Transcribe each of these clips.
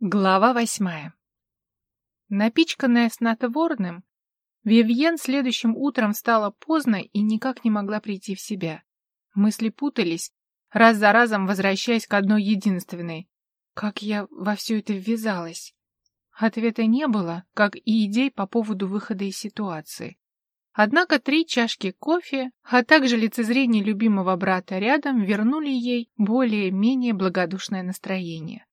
Глава восьмая. Напичканная снотворным, Вивьен следующим утром встала поздно и никак не могла прийти в себя. Мысли путались, раз за разом возвращаясь к одной единственной. Как я во все это ввязалась? Ответа не было, как и идей по поводу выхода из ситуации. Однако три чашки кофе, а также лицезрение любимого брата рядом вернули ей более-менее благодушное настроение.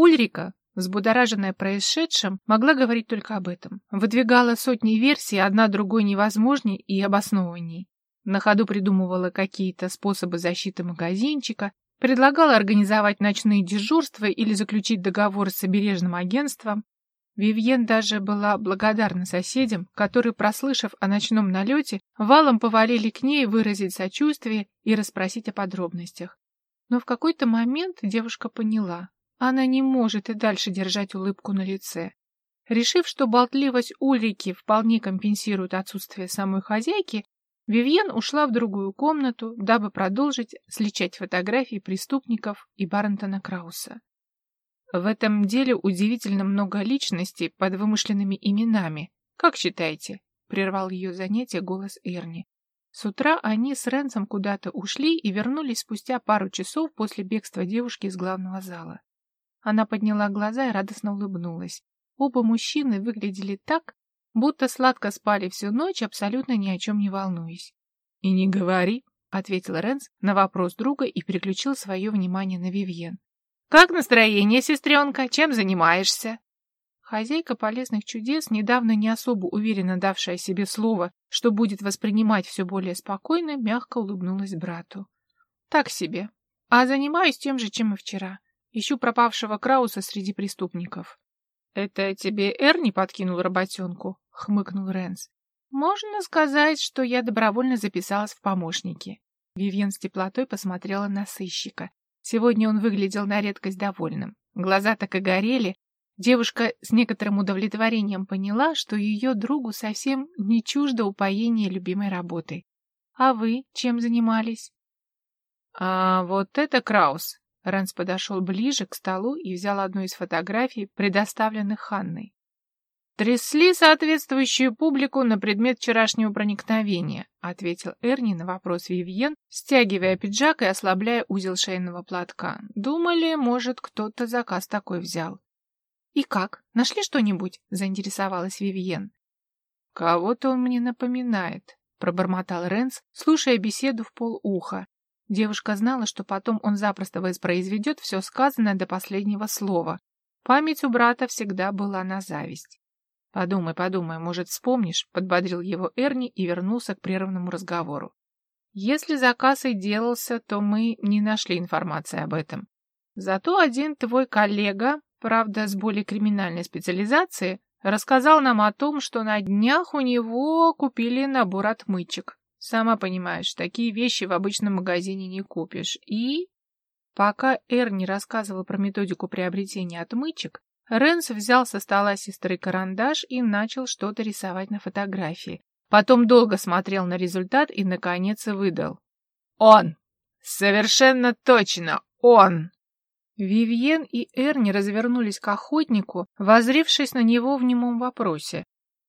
Ульрика, взбудораженная происшедшим, могла говорить только об этом. Выдвигала сотни версий, одна другой невозможней и обоснованней. На ходу придумывала какие-то способы защиты магазинчика, предлагала организовать ночные дежурства или заключить договор с обережным агентством. Вивьен даже была благодарна соседям, которые, прослышав о ночном налете, валом повалили к ней выразить сочувствие и расспросить о подробностях. Но в какой-то момент девушка поняла, она не может и дальше держать улыбку на лице. Решив, что болтливость Ульрики вполне компенсирует отсутствие самой хозяйки, Вивьен ушла в другую комнату, дабы продолжить сличать фотографии преступников и Баррентона Крауса. В этом деле удивительно много личностей под вымышленными именами. Как считаете? Прервал ее занятие голос Эрни. С утра они с Ренсом куда-то ушли и вернулись спустя пару часов после бегства девушки из главного зала. Она подняла глаза и радостно улыбнулась. Оба мужчины выглядели так, будто сладко спали всю ночь, абсолютно ни о чем не волнуясь. — И не говори, — ответил Ренс на вопрос друга и переключил свое внимание на Вивьен. — Как настроение, сестренка? Чем занимаешься? Хозяйка полезных чудес, недавно не особо уверенно давшая себе слово, что будет воспринимать все более спокойно, мягко улыбнулась брату. — Так себе. А занимаюсь тем же, чем и вчера. Ищу пропавшего Крауса среди преступников. — Это тебе Эрни подкинул работенку? — хмыкнул Рэнс. — Можно сказать, что я добровольно записалась в помощники. Вивьен с теплотой посмотрела на сыщика. Сегодня он выглядел на редкость довольным. Глаза так и горели. Девушка с некоторым удовлетворением поняла, что ее другу совсем не чуждо упоение любимой работой. — А вы чем занимались? — А вот это Краус, Рэнс подошел ближе к столу и взял одну из фотографий, предоставленных Ханной. «Трясли соответствующую публику на предмет вчерашнего проникновения», ответил Эрни на вопрос Вивьен, стягивая пиджак и ослабляя узел шейного платка. «Думали, может, кто-то заказ такой взял». «И как? Нашли что-нибудь?» — заинтересовалась Вивьен. «Кого-то он мне напоминает», — пробормотал Рэнс, слушая беседу в полуха. Девушка знала, что потом он запросто воспроизведет все сказанное до последнего слова. Память у брата всегда была на зависть. «Подумай, подумай, может, вспомнишь?» — подбодрил его Эрни и вернулся к прерванному разговору. «Если заказ и делался, то мы не нашли информации об этом. Зато один твой коллега, правда, с более криминальной специализацией, рассказал нам о том, что на днях у него купили набор отмычек. Сама понимаешь, такие вещи в обычном магазине не купишь. И... Пока Эрни рассказывал про методику приобретения отмычек, Рэнс взял со стола сестры карандаш и начал что-то рисовать на фотографии. Потом долго смотрел на результат и, наконец, выдал. «Он! Совершенно точно он!» Вивьен и Эрни развернулись к охотнику, возрившись на него в немом вопросе.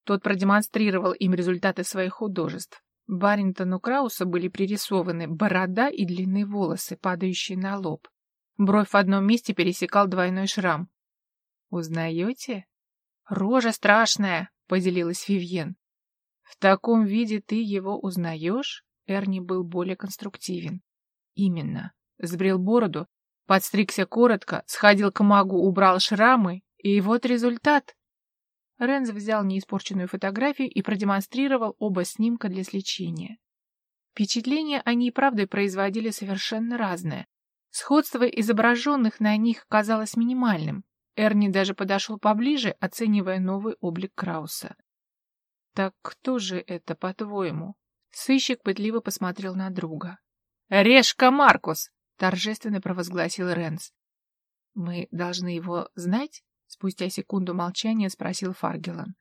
Тот продемонстрировал им результаты своих художеств. Баринтону Крауса были пририсованы борода и длинные волосы, падающие на лоб. Бровь в одном месте пересекал двойной шрам. «Узнаете?» «Рожа страшная», — поделилась Вивьен. «В таком виде ты его узнаешь?» Эрни был более конструктивен. «Именно. Сбрил бороду, подстригся коротко, сходил к магу, убрал шрамы, и вот результат. Ренз взял неиспорченную фотографию и продемонстрировал оба снимка для сличения. Впечатления они и правда производили совершенно разное. Сходство изображенных на них казалось минимальным. Эрни даже подошел поближе, оценивая новый облик Крауса. «Так кто же это, по-твоему?» Сыщик пытливо посмотрел на друга. «Решка Маркус!» — торжественно провозгласил Ренс. «Мы должны его знать?» Спустя секунду молчания спросил Фаргелан.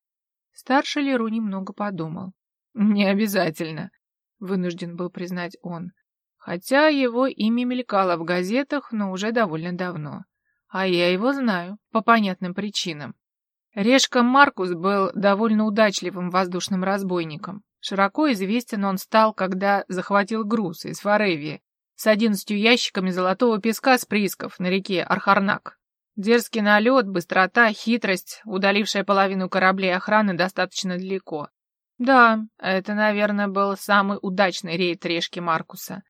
Старший Леру немного подумал. «Не обязательно», — вынужден был признать он. Хотя его имя мелькало в газетах, но уже довольно давно. А я его знаю, по понятным причинам. Решка Маркус был довольно удачливым воздушным разбойником. Широко известен он стал, когда захватил груз из Форевии с одиннадцатью ящиками золотого песка с приисков на реке Архарнак. Дерзкий налет, быстрота, хитрость, удалившая половину кораблей охраны достаточно далеко. Да, это, наверное, был самый удачный рейд Решки Маркуса.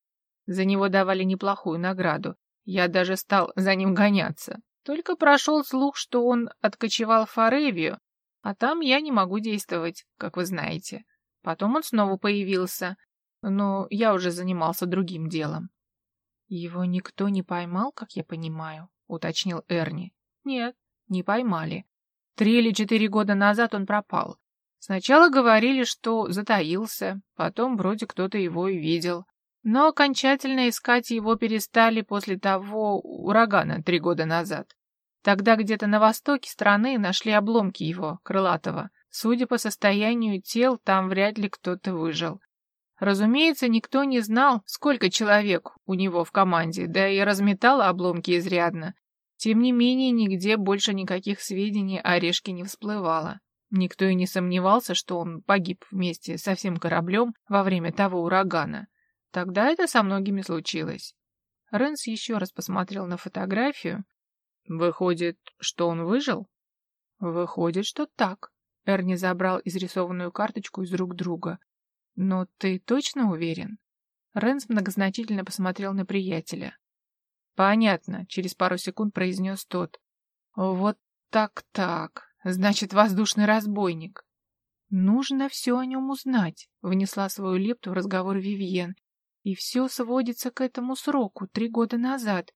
За него давали неплохую награду. Я даже стал за ним гоняться. Только прошел слух, что он откочевал в Форевию, а там я не могу действовать, как вы знаете. Потом он снова появился, но я уже занимался другим делом. Его никто не поймал, как я понимаю, уточнил Эрни. Нет, не поймали. Три или четыре года назад он пропал. Сначала говорили, что затаился, потом вроде кто-то его и видел. Но окончательно искать его перестали после того урагана три года назад. Тогда где-то на востоке страны нашли обломки его, крылатого. Судя по состоянию тел, там вряд ли кто-то выжил. Разумеется, никто не знал, сколько человек у него в команде, да и разметало обломки изрядно. Тем не менее, нигде больше никаких сведений о Решке не всплывало. Никто и не сомневался, что он погиб вместе со всем кораблем во время того урагана. Тогда это со многими случилось. Рэнс еще раз посмотрел на фотографию. Выходит, что он выжил? Выходит, что так. Эрни забрал изрисованную карточку из рук друга. Но ты точно уверен? Рэнс многозначительно посмотрел на приятеля. Понятно, через пару секунд произнес тот. Вот так-так. Значит, воздушный разбойник. Нужно все о нем узнать, внесла свою лепту в разговор Вивьен. И все сводится к этому сроку, три года назад,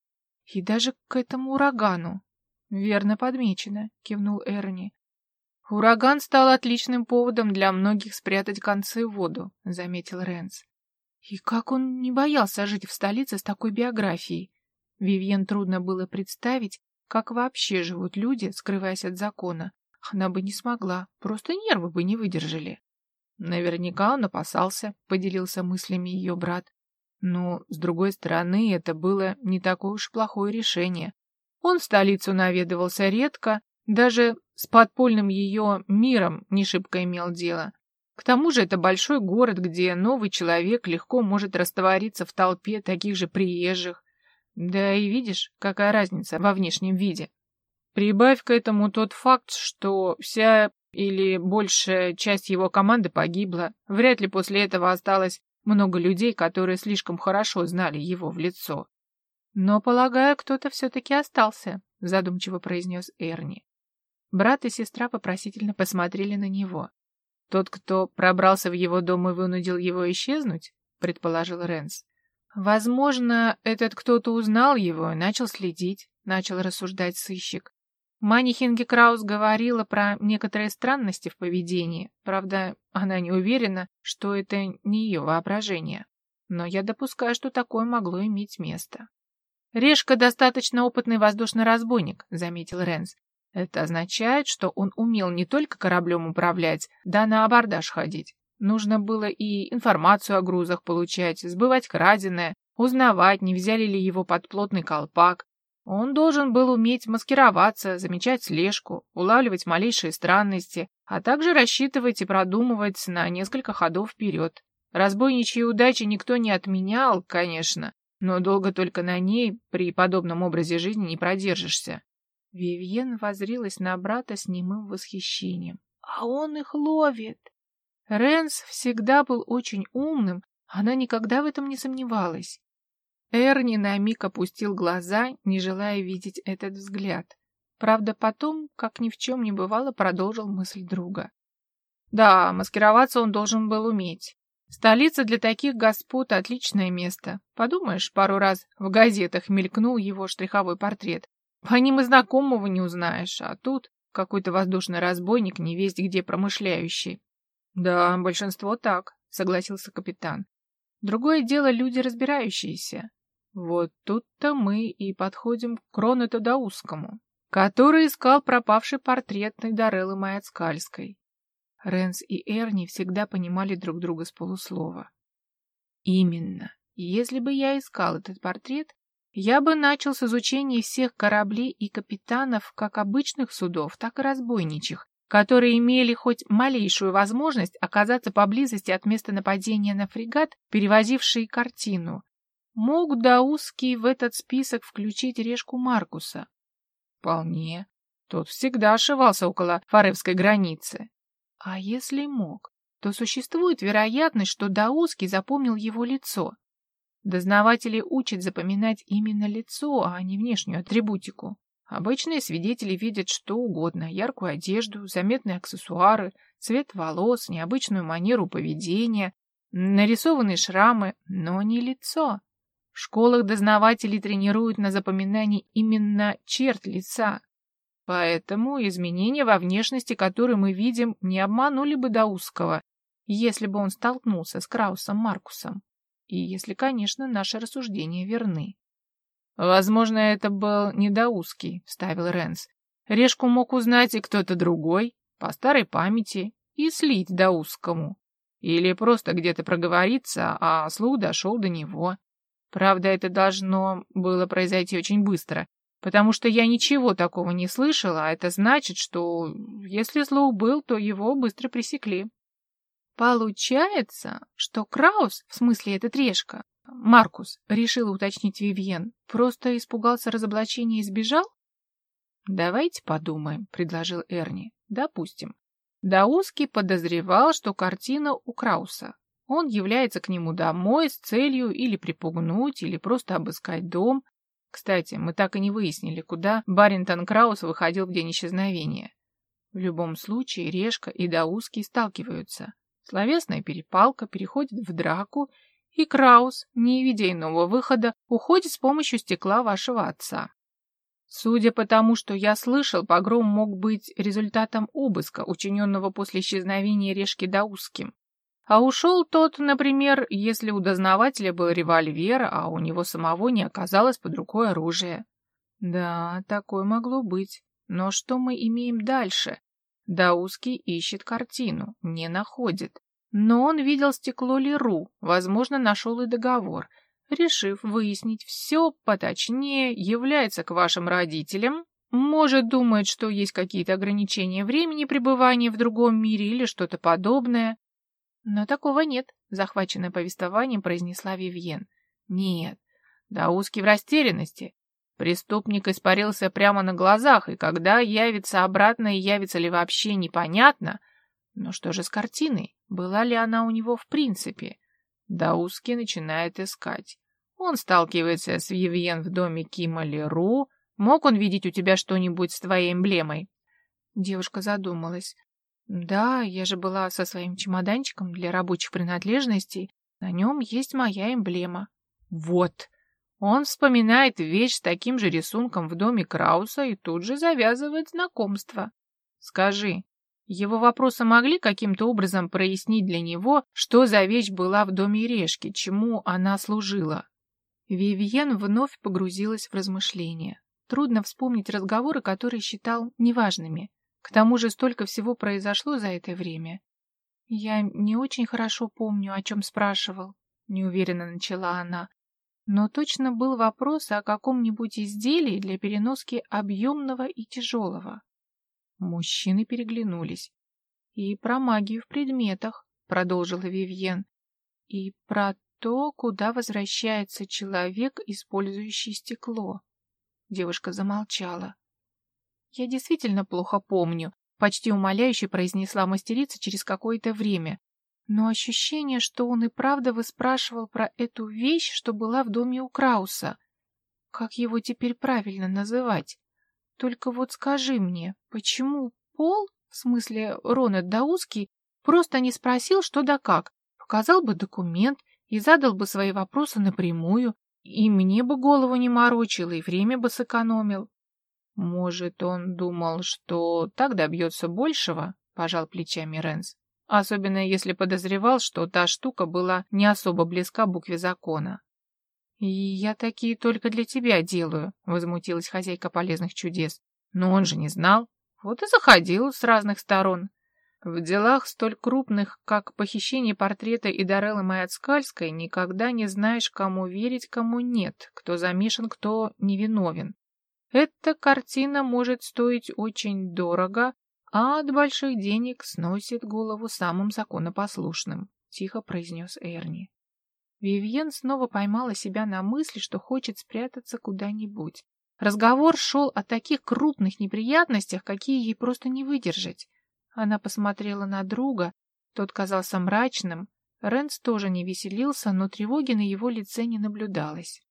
и даже к этому урагану. Верно подмечено, кивнул Эрни. Ураган стал отличным поводом для многих спрятать концы в воду, заметил Рэнс. И как он не боялся жить в столице с такой биографией? Вивьен трудно было представить, как вообще живут люди, скрываясь от закона? Она бы не смогла, просто нервы бы не выдержали. Наверняка он опасался, поделился мыслями ее брат. Но, с другой стороны, это было не такое уж плохое решение. Он в столицу наведывался редко, даже с подпольным ее миром не шибко имел дело. К тому же это большой город, где новый человек легко может раствориться в толпе таких же приезжих, да и видишь, какая разница во внешнем виде. Прибавь к этому тот факт, что вся или большая часть его команды погибла. Вряд ли после этого осталось много людей, которые слишком хорошо знали его в лицо. Но, полагаю, кто-то все-таки остался, задумчиво произнес Эрни. Брат и сестра вопросительно посмотрели на него. Тот, кто пробрался в его дом и вынудил его исчезнуть, предположил Рэнс. Возможно, этот кто-то узнал его и начал следить, начал рассуждать сыщик. Мани Хинге Краус говорила про некоторые странности в поведении. Правда, она не уверена, что это не ее воображение. Но я допускаю, что такое могло иметь место. «Решка достаточно опытный воздушный разбойник», — заметил Ренс. «Это означает, что он умел не только кораблем управлять, да на абордаж ходить. Нужно было и информацию о грузах получать, сбывать краденое, узнавать, не взяли ли его под плотный колпак. Он должен был уметь маскироваться, замечать слежку, улавливать малейшие странности, а также рассчитывать и продумывать на несколько ходов вперед. Разбойничьей удачи никто не отменял, конечно, но долго только на ней при подобном образе жизни не продержишься. Вивьен возрилась на брата с немым восхищением. «А он их ловит!» Рэнс всегда был очень умным, она никогда в этом не сомневалась. Эрни на миг опустил глаза, не желая видеть этот взгляд. Правда, потом, как ни в чем не бывало, продолжил мысль друга. Да, маскироваться он должен был уметь. Столица для таких господ — отличное место. Подумаешь, пару раз в газетах мелькнул его штриховой портрет. По ним и знакомого не узнаешь, а тут какой-то воздушный разбойник, невесть где промышляющий. Да, большинство так, согласился капитан. Другое дело люди разбирающиеся. Вот тут-то мы и подходим к Кронету Даускому, который искал пропавший портрет Найдареллы Маяцкальской. Ренс и Эрни всегда понимали друг друга с полуслова. Именно. Если бы я искал этот портрет, я бы начал с изучения всех кораблей и капитанов как обычных судов, так и разбойничьих, которые имели хоть малейшую возможность оказаться поблизости от места нападения на фрегат, перевозивший картину. Мог Даузский в этот список включить решку Маркуса? Вполне. Тот всегда ошивался около Фаревской границы. А если мог, то существует вероятность, что Даузский запомнил его лицо. Дознаватели учат запоминать именно лицо, а не внешнюю атрибутику. Обычные свидетели видят что угодно, яркую одежду, заметные аксессуары, цвет волос, необычную манеру поведения, нарисованные шрамы, но не лицо. В школах дознаватели тренируют на запоминании именно черт лица. Поэтому изменения во внешности, которые мы видим, не обманули бы Даусского, если бы он столкнулся с Краусом Маркусом. И если, конечно, наши рассуждения верны. Возможно, это был недоузкий, вставил Ренс. Решку мог узнать и кто-то другой, по старой памяти, и слить Даузскому. Или просто где-то проговориться, а слух дошел до него. Правда, это должно было произойти очень быстро, потому что я ничего такого не слышала, а это значит, что если слух был, то его быстро пресекли. Получается, что Краус, в смысле этот решка, Маркус, решил уточнить Вивьен, просто испугался разоблачения и сбежал? Давайте подумаем, предложил Эрни. Допустим. Дауски подозревал, что картина у Крауса. Он является к нему домой с целью или припугнуть, или просто обыскать дом. Кстати, мы так и не выяснили, куда Баринтон Краус выходил в день исчезновения. В любом случае, Решка и Дауски сталкиваются. Словесная перепалка переходит в драку, и Краус, не видя иного выхода, уходит с помощью стекла вашего отца. Судя по тому, что я слышал, погром мог быть результатом обыска, учиненного после исчезновения Решки Дауским. А ушел тот, например, если у дознавателя был револьвер, а у него самого не оказалось под рукой оружия. Да, такое могло быть. Но что мы имеем дальше? Дауский ищет картину, не находит. Но он видел стекло Леру, возможно, нашел и договор. Решив выяснить все поточнее, является к вашим родителям, может, думает, что есть какие-то ограничения времени пребывания в другом мире или что-то подобное. Но такого нет, захваченная повествованием, произнесла Вивьен. Нет, Дауский в растерянности. Преступник испарился прямо на глазах, и когда явится обратно и явится ли вообще, непонятно. Но что же с картиной? Была ли она у него в принципе? Дауски начинает искать. Он сталкивается с Вивьен в доме Кима Леру. Мог он видеть у тебя что-нибудь с твоей эмблемой? Девушка задумалась. Да, я же была со своим чемоданчиком для рабочих принадлежностей. На нем есть моя эмблема. Вот. Он вспоминает вещь с таким же рисунком в доме Крауса и тут же завязывает знакомство. Скажи, его вопросы могли каким-то образом прояснить для него, что за вещь была в доме Решки, чему она служила? Вивьен вновь погрузилась в размышления. Трудно вспомнить разговоры, которые считал неважными. К тому же столько всего произошло за это время. Я не очень хорошо помню, о чем спрашивал, неуверенно начала она. Но точно был вопрос о каком-нибудь изделии для переноски объемного и тяжелого. Мужчины переглянулись. «И про магию в предметах», — продолжила Вивьен. «И про то, куда возвращается человек, использующий стекло». Девушка замолчала. «Я действительно плохо помню», — почти умоляюще произнесла мастерица через какое-то время. Но ощущение, что он и правда выспрашивал про эту вещь, что была в доме у Крауса. Как его теперь правильно называть? Только вот скажи мне, почему Пол, в смысле Ронет Даузский, просто не спросил, что да как, показал бы документ и задал бы свои вопросы напрямую, и мне бы голову не морочил, и время бы сэкономил. Может, он думал, что так добьется большего, пожал плечами Ренс. Особенно если подозревал, что та штука была не особо близка букве закона. «И я такие только для тебя делаю», — возмутилась хозяйка полезных чудес. «Но он же не знал. Вот и заходил с разных сторон. В делах столь крупных, как похищение портрета Идареллы Маяцкальской, никогда не знаешь, кому верить, кому нет, кто замешан, кто невиновен. Эта картина может стоить очень дорого, а от больших денег сносит голову самым законопослушным, — тихо произнес Эрни. Вивьен снова поймала себя на мысли, что хочет спрятаться куда-нибудь. Разговор шел о таких крупных неприятностях, какие ей просто не выдержать. Она посмотрела на друга, тот казался мрачным. Рэнс тоже не веселился, но тревоги на его лице не наблюдалось.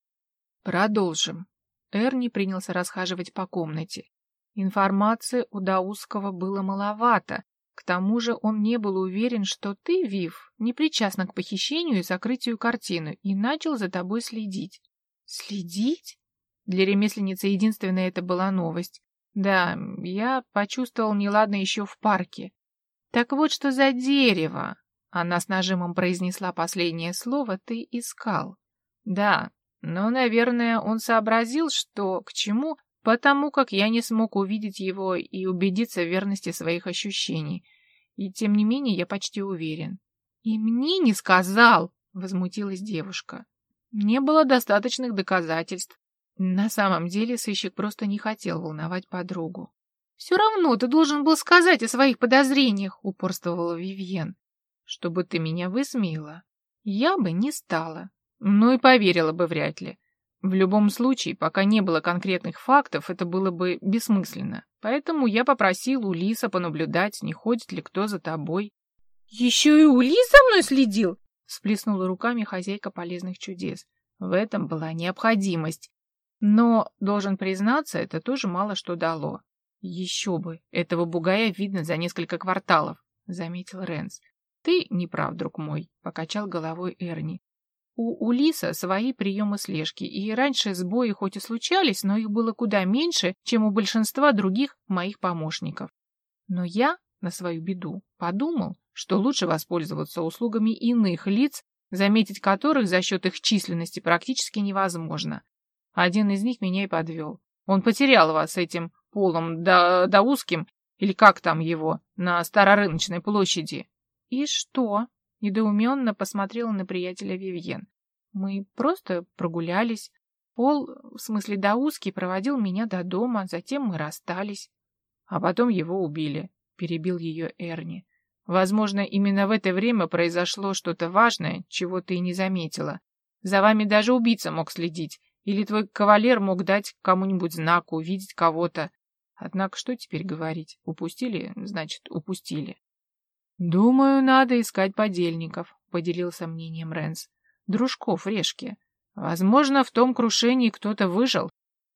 Продолжим. Эрни принялся расхаживать по комнате. Информации у Даускова было маловато. К тому же он не был уверен, что ты, Вив, не причастна к похищению и закрытию картины, и начал за тобой следить. Следить? Для ремесленницы единственная это была новость. Да, я почувствовал неладно еще в парке. Так вот, что за дерево? Она с нажимом произнесла последнее слово «ты искал». Да, но, наверное, он сообразил, что к чему, потому как я не смог увидеть его и убедиться в верности своих ощущений. И тем не менее я почти уверен. «И мне не сказал!» — возмутилась девушка. Не было достаточных доказательств. На самом деле сыщик просто не хотел волновать подругу. «Все равно ты должен был сказать о своих подозрениях», — упорствовала Вивьен. «Чтобы ты меня высмеяла, я бы не стала. Ну и поверила бы вряд ли. В любом случае, пока не было конкретных фактов, это было бы бессмысленно. Поэтому я попросил у Лиса понаблюдать, не ходит ли кто за тобой. «Еще и Улис за мной следил!» — сплеснула руками хозяйка полезных чудес. В этом была необходимость. Но, должен признаться, это тоже мало что дало. Еще бы, этого бугая видно за несколько кварталов, заметил Ренс. Ты не прав, друг мой, покачал головой Эрни. У Улиса свои приемы слежки, и раньше сбои хоть и случались, но их было куда меньше, чем у большинства других моих помощников. Но я, на свою беду, подумал, что лучше воспользоваться услугами иных лиц, заметить которых за счет их численности практически невозможно. Один из них меня и подвел. Он потерял вас этим полом да, да узким, или как там его, на Старорыночной площади. И что? Недоуменно посмотрела на приятеля Вивьен. Мы просто прогулялись. Пол, в смысле Даузский, проводил меня до дома, затем мы расстались. А потом его убили, перебил ее Эрни. Возможно, именно в это время произошло что-то важное, чего ты и не заметила. За вами даже убийца мог следить, или твой кавалер мог дать кому-нибудь знак, увидеть кого-то. Однако что теперь говорить? Упустили, значит, упустили. Думаю, надо искать подельников, поделился мнением Рэнс. Дружков решки. Возможно, в том крушении кто-то выжил.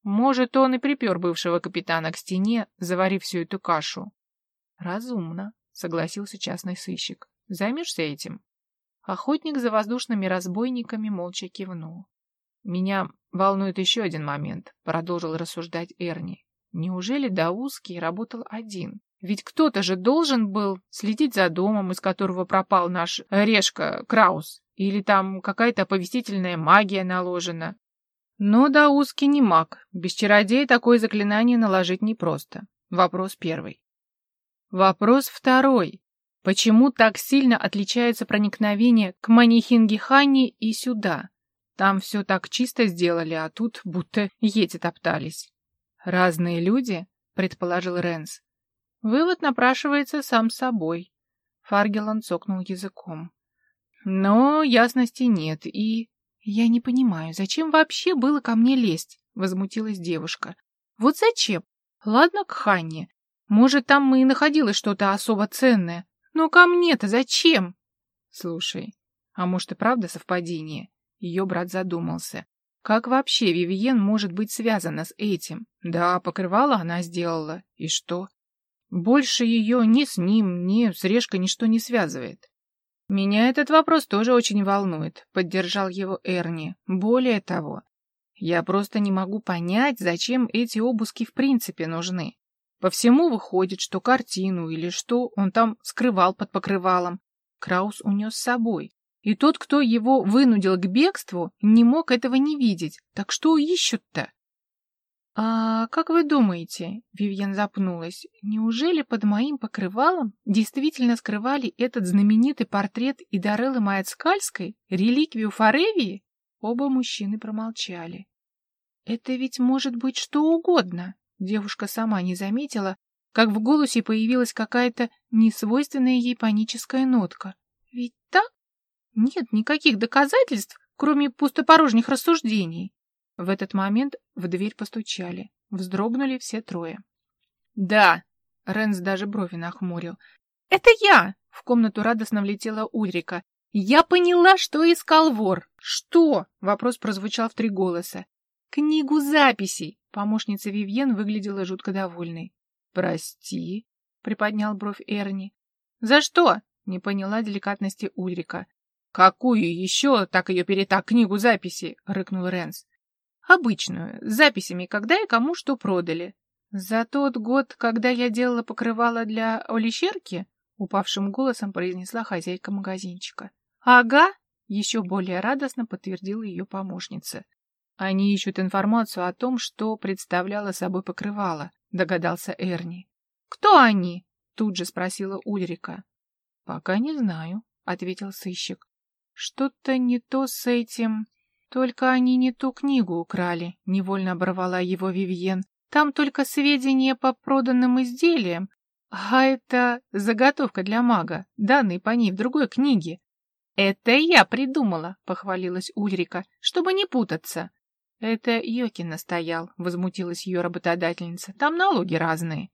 Может, он и припер бывшего капитана к стене, заварив всю эту кашу. Разумно, согласился частный сыщик. Займешься этим? Охотник за воздушными разбойниками молча кивнул. Меня волнует еще один момент, продолжил рассуждать Эрни. Неужели Даузский работал один? Ведь кто-то же должен был следить за домом, из которого пропал наш Решка Краус. Или там какая-то оповестительная магия наложена. Но Даузский не маг. Без чародея такое заклинание наложить непросто. Вопрос первый. Вопрос второй. Почему так сильно отличается проникновение к Манихингихане и сюда? Там все так чисто сделали, а тут будто ети топтались. Разные люди, предположил Ренс. Вывод напрашивается сам собой. Фаргелан цокнул языком. Но ясности нет, и... Я не понимаю, зачем вообще было ко мне лезть? Возмутилась девушка. Вот зачем? Ладно, к Ханне. Может, там и находилось что-то особо ценное. Но ко мне-то зачем? Слушай, а может и правда совпадение? Ее брат задумался. Как вообще Вивиен может быть связана с этим? Да, покрывало она сделала. И что? Больше ее ни с ним, ни с Решкой ничто не связывает. Меня этот вопрос тоже очень волнует, поддержал его Эрни. Более того, я просто не могу понять, зачем эти обыски в принципе нужны. По всему выходит, что картину или что он там скрывал под покрывалом, Краус унес с собой. И тот, кто его вынудил к бегству, не мог этого не видеть. Так что ищут-то? «А как вы думаете?» — Вивьен запнулась. «Неужели под моим покрывалом действительно скрывали этот знаменитый портрет Идареллы Маяцкальской, реликвию Фаревии?» Оба мужчины промолчали. «Это ведь может быть что угодно!» Девушка сама не заметила, как в голосе появилась какая-то несвойственная ей паническая нотка. «Ведь так? Нет никаких доказательств, кроме пустопорожних рассуждений!» В этот момент в дверь постучали. Вздрогнули все трое. «Да!» — Ренс даже брови нахмурил. «Это я!» — в комнату радостно влетела Ульрика. «Я поняла, что искал вор!» «Что?» — вопрос прозвучал в три голоса. «Книгу записей!» — помощница Вивьен выглядела жутко довольной. «Прости?» — приподнял бровь Эрни. «За что?» — не поняла деликатности Ульрика. «Какую еще, так ее перетак, книгу записей?» — рыкнул Ренс. Обычную, с записями, когда и кому что продали. За тот год, когда я делала покрывало для Олещерки, упавшим голосом произнесла хозяйка магазинчика. Ага, еще более радостно подтвердила ее помощница. Они ищут информацию о том, что представляло собой покрывало, догадался Эрни. Кто они? Тут же спросила Ульрика. Пока не знаю, ответил сыщик. Что-то не то с этим... Только они не ту книгу украли, невольно оборвала его Вивьен. Там только сведения по проданным изделиям, а это заготовка для мага, данные по ней в другой книге. Это я придумала, похвалилась Ульрика, чтобы не путаться. Это Йоки настоял, возмутилась ее работодательница. Там налоги разные.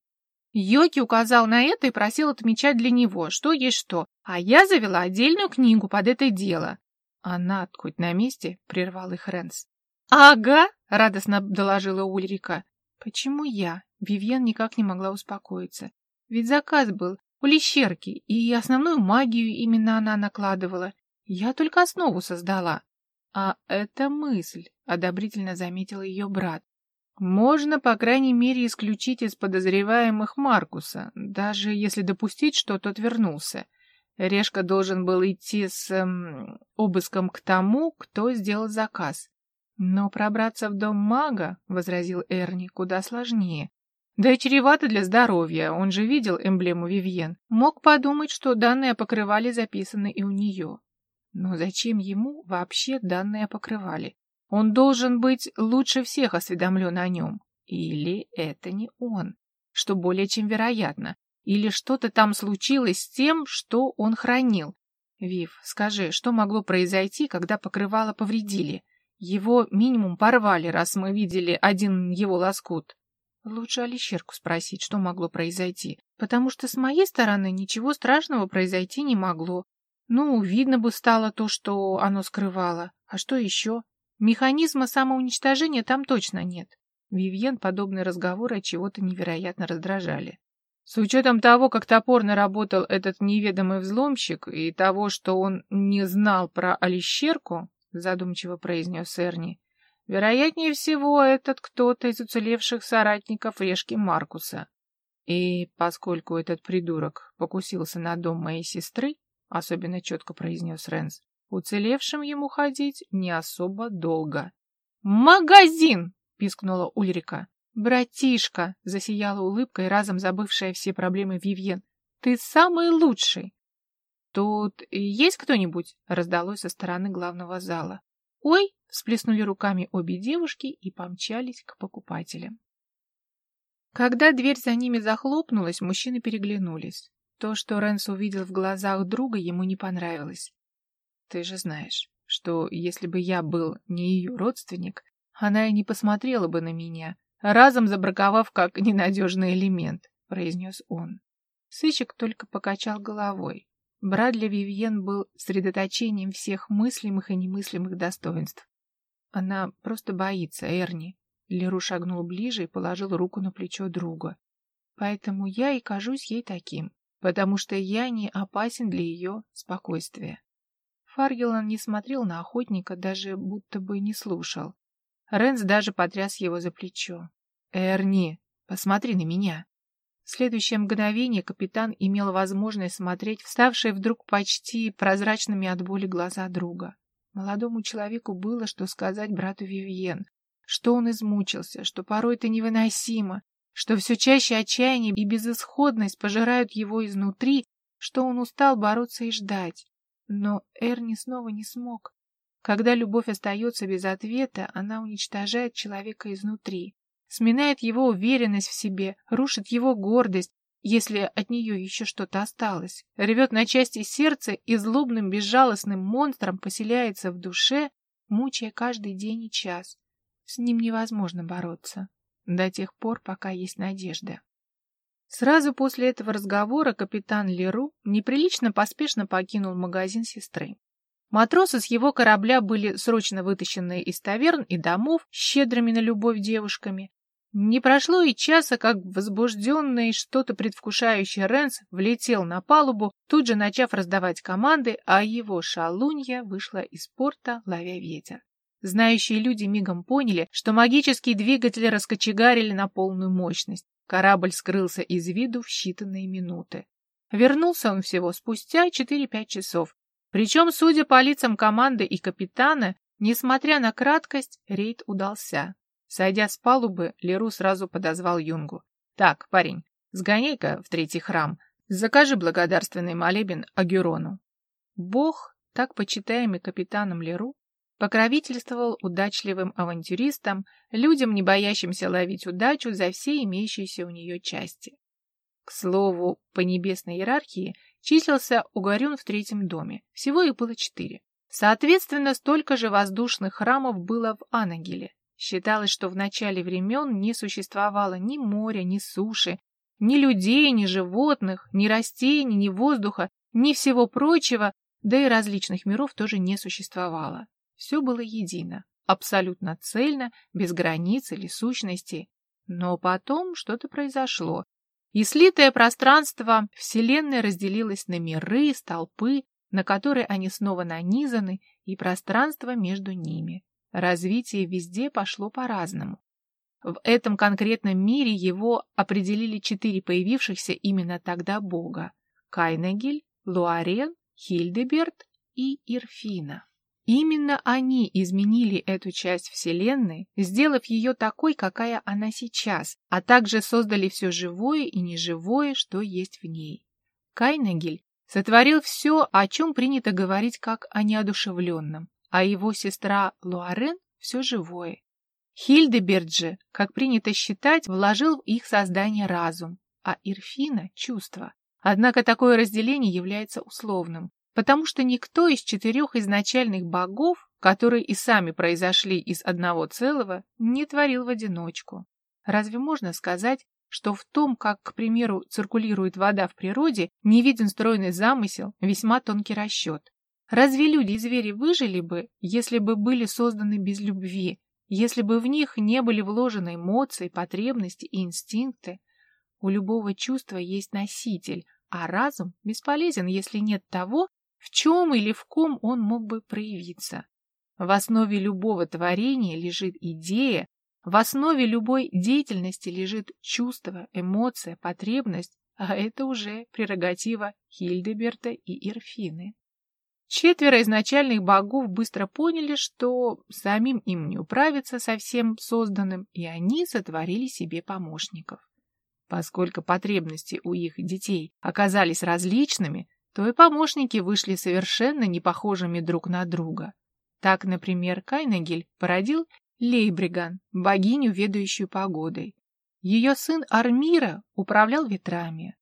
Йоки указал на это и просил отмечать для него, что есть что, а я завела отдельную книгу под это дело. «Она хоть на месте?» — прервал их Ренс. «Ага!» — радостно доложила Ульрика. «Почему я?» — Вивьен никак не могла успокоиться. «Ведь заказ был у Лещерки, и основную магию именно она накладывала. Я только основу создала». «А это мысль», — одобрительно заметил ее брат. «Можно, по крайней мере, исключить из подозреваемых Маркуса, даже если допустить, что тот вернулся. Решка должен был идти с эм, обыском к тому, кто сделал заказ. Но пробраться в дом мага, — возразил Эрни, — куда сложнее. Да и чревато для здоровья, он же видел эмблему Вивьен. Мог подумать, что данные покрывали записаны и у нее. Но зачем ему вообще данные покрывали? Он должен быть лучше всех осведомлен о нем. Или это не он, что более чем вероятно. Или что-то там случилось с тем, что он хранил. Вив, скажи, что могло произойти, когда покрывало повредили? Его минимум порвали, раз мы видели один его лоскут. Лучше Алищерку спросить, что могло произойти, потому что с моей стороны ничего страшного произойти не могло. Ну, видно бы стало то, что оно скрывало. А что еще? Механизма самоуничтожения там точно нет. Вивьен подобные разговоры от чего-то невероятно раздражали. С учетом того, как топорно работал этот неведомый взломщик и того, что он не знал про Алищерку, задумчиво произнес Эрни, вероятнее всего, этот кто-то из уцелевших соратников Решки Маркуса. И поскольку этот придурок покусился на дом моей сестры, особенно четко произнес Ренс, уцелевшим ему ходить не особо долго. «Магазин!» — пискнула Ульрика. «Братишка!» — засияла улыбкой, разом забывшая все проблемы Вивьен. «Ты самый лучший!» «Тут есть кто-нибудь?» — раздалось со стороны главного зала. «Ой!» — всплеснули руками обе девушки и помчались к покупателям. Когда дверь за ними захлопнулась, мужчины переглянулись. То, что Рэнс увидел в глазах друга, ему не понравилось. «Ты же знаешь, что если бы я был не ее родственник, она и не посмотрела бы на меня, разом забраковав как ненадежный элемент, — произнес он. Сыщик только покачал головой. Брат для Вивьен был средоточением всех мыслимых и немыслимых достоинств. Она просто боится Эрни. Леру шагнул ближе и положил руку на плечо друга. Поэтому я и кажусь ей таким, потому что я не опасен для ее спокойствия. Фаргелан не смотрел на охотника, даже будто бы не слушал. Рэнс даже потряс его за плечо. «Эрни, посмотри на меня!» В следующее мгновение капитан имел возможность смотреть вставшие вдруг почти прозрачными от боли глаза друга. Молодому человеку было что сказать брату Вивьен. что он измучился, что порой это невыносимо, что все чаще отчаяние и безысходность пожирают его изнутри, что он устал бороться и ждать. Но Эрни снова не смог. Когда любовь остается без ответа, она уничтожает человека изнутри, сминает его уверенность в себе, рушит его гордость, если от нее еще что-то осталось, рвет на части сердце и злобным безжалостным монстром поселяется в душе, мучая каждый день и час. С ним невозможно бороться до тех пор, пока есть надежда. Сразу после этого разговора капитан Леру неприлично поспешно покинул магазин сестры. Матросы с его корабля были срочно вытащены из таверн и домов щедрыми на любовь девушками. Не прошло и часа, как возбужденный что-то предвкушающий Ренс влетел на палубу, тут же начав раздавать команды, а его шалунья вышла из порта, ловя ветер. Знающие люди мигом поняли, что магические двигатели раскочегарили на полную мощность. Корабль скрылся из виду в считанные минуты. Вернулся он всего спустя 4-5 часов. Причем, судя по лицам команды и капитана, несмотря на краткость, рейд удался. Сойдя с палубы, Леру сразу подозвал Юнгу. «Так, парень, сгоняй-ка в третий храм, закажи благодарственный молебен Агюрону». Бог, так почитаемый капитаном Леру, покровительствовал удачливым авантюристам, людям, не боящимся ловить удачу за все имеющиеся у нее части. К слову, по небесной иерархии числился Угарюн в третьем доме, всего их было четыре. Соответственно, столько же воздушных храмов было в Анагеле. Считалось, что в начале времен не существовало ни моря, ни суши, ни людей, ни животных, ни растений, ни воздуха, ни всего прочего, да и различных миров тоже не существовало. Все было едино, абсолютно цельно, без границ или сущностей. Но потом что-то произошло, и слитое пространство Вселенной разделилось на миры, столпы, на которые они снова нанизаны, и пространство между ними. Развитие везде пошло по-разному. В этом конкретном мире его определили четыре появившихся именно тогда бога – Кайнагель, Луарен, Хильдеберт и Ирфина. Именно они изменили эту часть Вселенной, сделав ее такой, какая она сейчас, а также создали все живое и неживое, что есть в ней. Кайнагель сотворил все, о чем принято говорить как о неодушевленном, а его сестра Луарен – все живое. Хильдеберт же, как принято считать, вложил в их создание разум, а Ирфина – чувство. Однако такое разделение является условным, потому что никто из четырех изначальных богов, которые и сами произошли из одного целого, не творил в одиночку. Разве можно сказать, что в том, как, к примеру, циркулирует вода в природе, не виден стройный замысел, весьма тонкий расчет? Разве люди и звери выжили бы, если бы были созданы без любви, если бы в них не были вложены эмоции, потребности и инстинкты? У любого чувства есть носитель, а разум бесполезен, если нет того, в чем или в ком он мог бы проявиться. В основе любого творения лежит идея, в основе любой деятельности лежит чувство, эмоция, потребность, а это уже прерогатива Хильдеберта и Ирфины. Четверо изначальных богов быстро поняли, что самим им не управиться со всем созданным, и они сотворили себе помощников. Поскольку потребности у их детей оказались различными, то и помощники вышли совершенно не похожими друг на друга. Так, например, Кайнагель породил Лейбриган, богиню, ведающую погодой. Ее сын Армира управлял ветрами.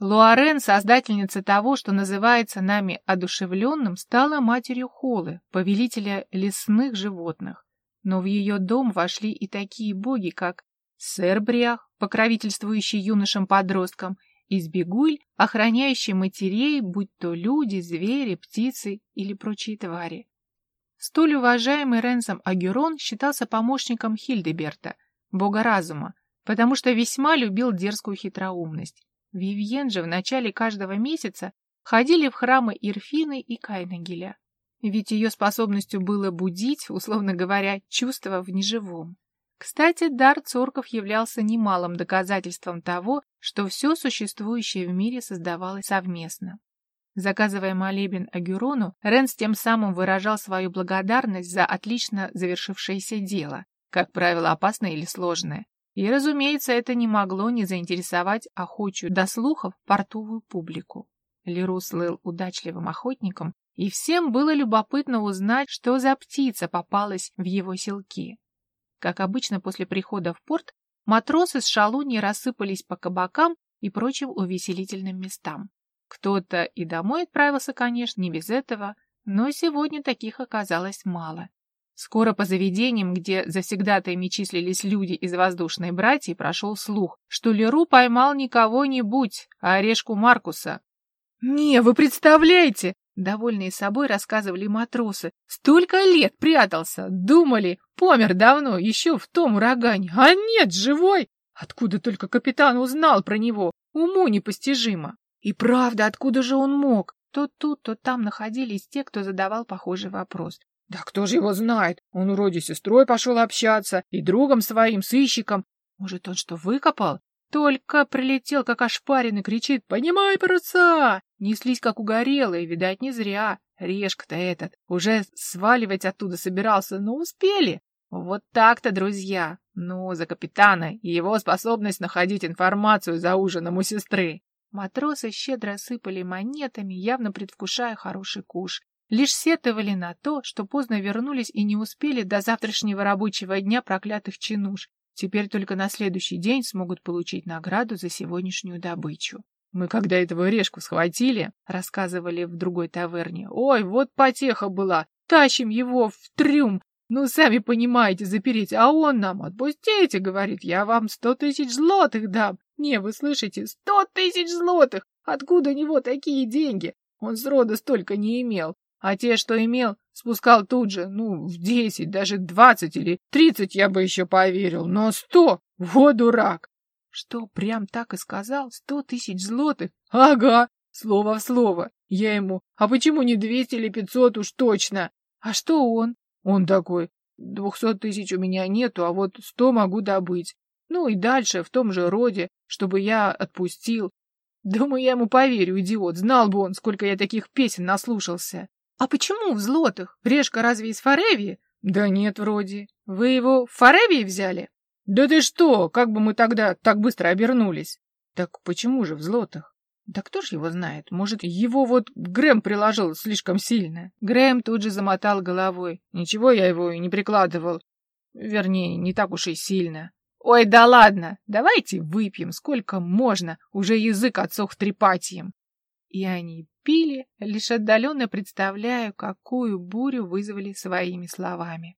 Луарен, создательница того, что называется нами одушевленным, стала матерью Холы, повелителя лесных животных. Но в ее дом вошли и такие боги, как Сербриах, покровительствующий юношам-подросткам, Избегуль, охраняющий матерей, будь то люди, звери, птицы или прочие твари. Столь уважаемый Ренсом Агюрон считался помощником Хильдеберта, бога разума, потому что весьма любил дерзкую хитроумность. Вивьен же в начале каждого месяца ходили в храмы Ирфины и Кайнагеля, ведь ее способностью было будить, условно говоря, чувства в неживом. Кстати, дар цорков являлся немалым доказательством того, что все существующее в мире создавалось совместно. Заказывая молебен Агюрону, Ренс тем самым выражал свою благодарность за отлично завершившееся дело. как правило, опасное или сложное. И, разумеется, это не могло не заинтересовать охочую до слухов портовую публику. Леру слыл удачливым охотником, и всем было любопытно узнать, что за птица попалась в его селки. Как обычно после прихода в порт, матросы с шалуньей рассыпались по кабакам и прочим увеселительным местам. Кто-то и домой отправился, конечно, не без этого, но сегодня таких оказалось мало. Скоро по заведениям, где завсегдатаями числились люди из воздушной братьи, прошел слух, что Леру поймал не кого-нибудь, а орешку Маркуса. «Не, вы представляете!» Довольные собой рассказывали матросы. «Столько лет прятался! Думали, помер давно, еще в том урагане. А нет, живой! Откуда только капитан узнал про него? Уму непостижимо!» И правда, откуда же он мог? То тут, то там находились те, кто задавал похожий вопрос. Да кто же его знает? Он вроде сестрой пошел общаться, и другом своим, сыщиком. Может, он что, выкопал? Только прилетел, как ошпаренный, кричит «Понимай, паруса!» Неслись, как угорелые, видать, не зря. Решка-то этот уже сваливать оттуда собирался, но успели. Вот так-то, друзья. Ну, за капитана и его способность находить информацию за ужином у сестры. Матросы щедро сыпали монетами, явно предвкушая хороший куш. Лишь сетовали на то, что поздно вернулись и не успели до завтрашнего рабочего дня проклятых чинуш. Теперь только на следующий день смогут получить награду за сегодняшнюю добычу. Мы когда этого решку схватили, рассказывали в другой таверне, ой, вот потеха была, тащим его в трюм, ну, сами понимаете, запереть, а он нам, отпустите, говорит, я вам сто тысяч злотых дам. Не, вы слышите, сто тысяч злотых! Откуда у него такие деньги? Он срода столько не имел. А те, что имел, спускал тут же, ну, в десять, даже двадцать или тридцать я бы еще поверил, но сто! Вот дурак! Что, прям так и сказал? Сто тысяч злотых? Ага, слово в слово. Я ему, а почему не двести или пятьсот уж точно? А что он? Он такой, двухсот тысяч у меня нету, а вот сто могу добыть. Ну и дальше в том же роде, чтобы я отпустил. Думаю, я ему поверю, идиот. Знал бы он, сколько я таких песен наслушался. А почему в злотых? Решка разве из Форевии? Да нет, вроде. Вы его в Форевии взяли? Да ты что, как бы мы тогда так быстро обернулись? Так почему же в злотых? Да кто ж его знает? Может, его вот Грэм приложил слишком сильно? Грэм тут же замотал головой. Ничего я его и не прикладывал. Вернее, не так уж и сильно. Ой, да ладно, давайте выпьем, сколько можно, уже язык отсох трепатием. И они пили, лишь отдаленно представляю, какую бурю вызвали своими словами.